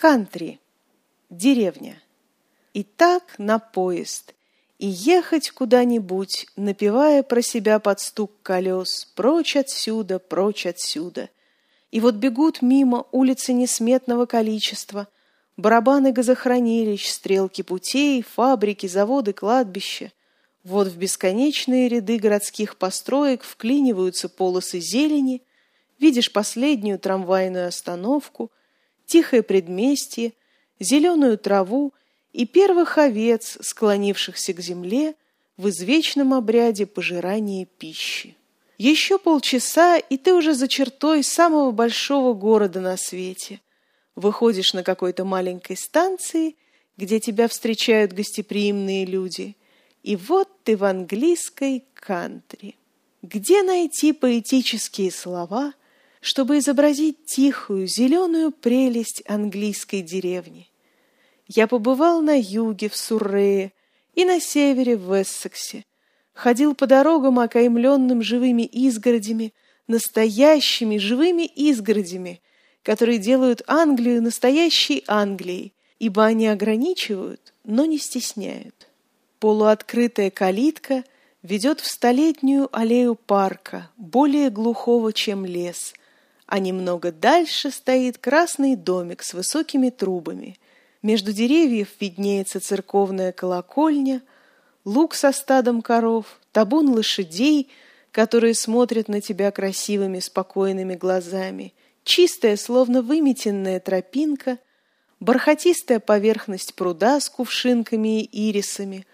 Кантри. Деревня. И так на поезд. И ехать куда-нибудь, напевая про себя под стук колес «Прочь отсюда, прочь отсюда». И вот бегут мимо улицы несметного количества, барабаны газохранилищ, стрелки путей, фабрики, заводы, кладбища. Вот в бесконечные ряды городских построек вклиниваются полосы зелени, видишь последнюю трамвайную остановку, тихое предместье, зеленую траву и первых овец, склонившихся к земле в извечном обряде пожирания пищи. Еще полчаса, и ты уже за чертой самого большого города на свете. Выходишь на какой-то маленькой станции, где тебя встречают гостеприимные люди, и вот ты в английской кантри. Где найти поэтические слова, чтобы изобразить тихую, зеленую прелесть английской деревни? Я побывал на юге, в Суррее, и на севере, в Эссексе. Ходил по дорогам, окаймленным живыми изгородями, настоящими живыми изгородями, которые делают Англию настоящей Англией, ибо они ограничивают, но не стесняют. Полуоткрытая калитка ведет в столетнюю аллею парка, более глухого, чем лес, а немного дальше стоит красный домик с высокими трубами – между деревьев виднеется церковная колокольня, луг со стадом коров, табун лошадей, которые смотрят на тебя красивыми спокойными глазами, чистая, словно выметенная тропинка, бархатистая поверхность пруда с кувшинками и ирисами,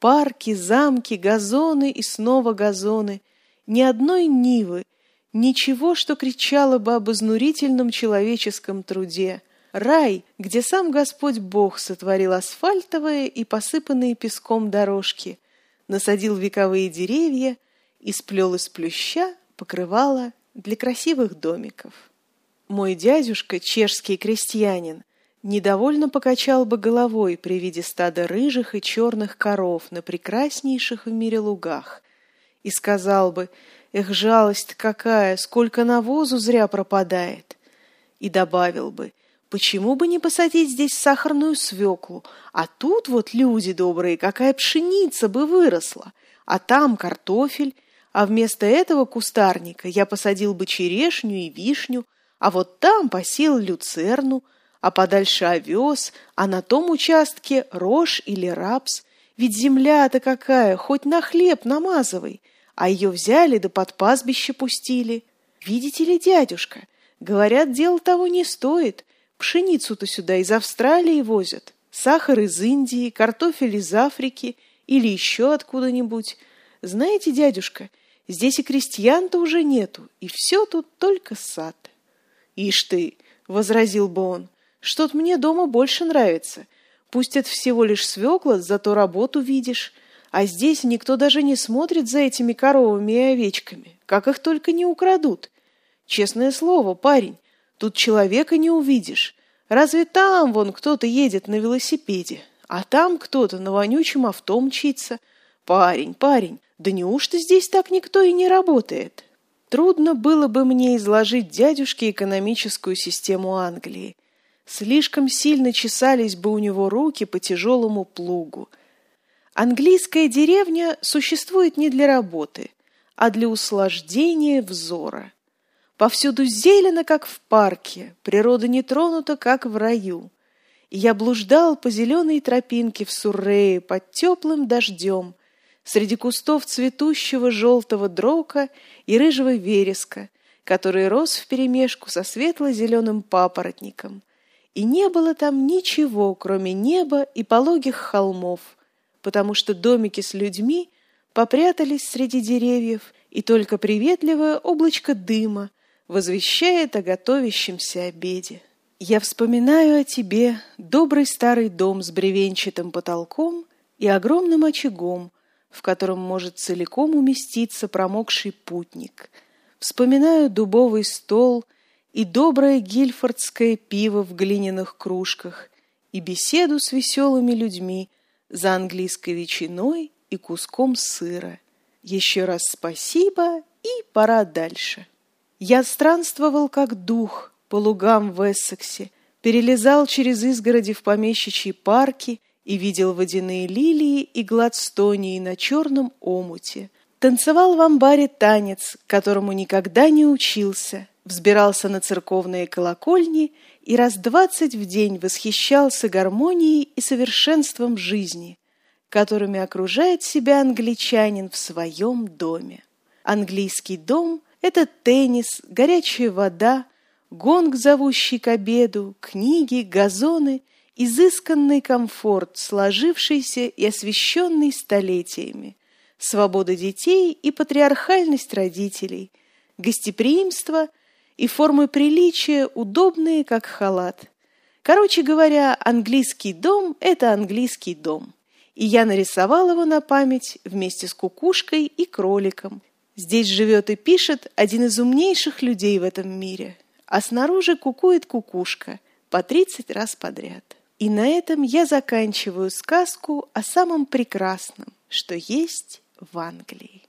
парки, замки, газоны и снова газоны, ни одной нивы, ничего, что кричало бы об изнурительном человеческом труде — Рай, где сам Господь Бог сотворил асфальтовые и посыпанные песком дорожки, насадил вековые деревья и сплел из плюща покрывало для красивых домиков. Мой дядюшка, чешский крестьянин, недовольно покачал бы головой при виде стада рыжих и черных коров на прекраснейших в мире лугах и сказал бы «Эх, жалость какая, сколько навозу зря пропадает!» и добавил бы Почему бы не посадить здесь сахарную свеклу? А тут вот, люди добрые, какая пшеница бы выросла, а там картофель, а вместо этого кустарника я посадил бы черешню и вишню, а вот там посел люцерну, а подальше овес, а на том участке рожь или рапс. Ведь земля-то какая, хоть на хлеб намазывай, а ее взяли да под пастбище пустили. Видите ли, дядюшка, говорят, дело того не стоит, Пшеницу-то сюда из Австралии возят, сахар из Индии, картофель из Африки или еще откуда-нибудь. Знаете, дядюшка, здесь и крестьян-то уже нету, и все тут только сад. Ишь ты, — возразил бы он, — что-то мне дома больше нравится. Пусть это всего лишь свекла, зато работу видишь. А здесь никто даже не смотрит за этими коровами и овечками, как их только не украдут. Честное слово, парень, Тут человека не увидишь. Разве там вон кто-то едет на велосипеде, а там кто-то на вонючем авто мчится. Парень, парень, да неужто здесь так никто и не работает? Трудно было бы мне изложить дядюшке экономическую систему Англии. Слишком сильно чесались бы у него руки по тяжелому плугу. Английская деревня существует не для работы, а для услаждения взора. Повсюду зелено, как в парке, природа не тронута, как в раю. И я блуждал по зеленой тропинке в Суррее под теплым дождем, среди кустов цветущего желтого дрока и рыжего вереска, который рос вперемешку со светло-зеленым папоротником. И не было там ничего, кроме неба и пологих холмов, потому что домики с людьми попрятались среди деревьев, и только приветливое облачко дыма возвещает о готовящемся обеде. Я вспоминаю о тебе, добрый старый дом с бревенчатым потолком и огромным очагом, в котором может целиком уместиться промокший путник. Вспоминаю дубовый стол и доброе гильфордское пиво в глиняных кружках и беседу с веселыми людьми за английской ветчиной и куском сыра. Еще раз спасибо и пора дальше. Я странствовал как дух по лугам в Эссексе, перелезал через изгороди в помещичьи парки и видел водяные лилии и гладстонии на черном омуте. Танцевал в амбаре танец, которому никогда не учился, взбирался на церковные колокольни и раз двадцать в день восхищался гармонией и совершенством жизни, которыми окружает себя англичанин в своем доме. Английский дом — это теннис, горячая вода, гонг, зовущий к обеду, книги, газоны, изысканный комфорт, сложившийся и освещенный столетиями, свобода детей и патриархальность родителей, гостеприимство и формы приличия, удобные, как халат. Короче говоря, английский дом – это английский дом. И я нарисовал его на память вместе с кукушкой и кроликом. Здесь живет и пишет один из умнейших людей в этом мире – а снаружи кукует кукушка по тридцать раз подряд. И на этом я заканчиваю сказку о самом прекрасном, что есть в Англии.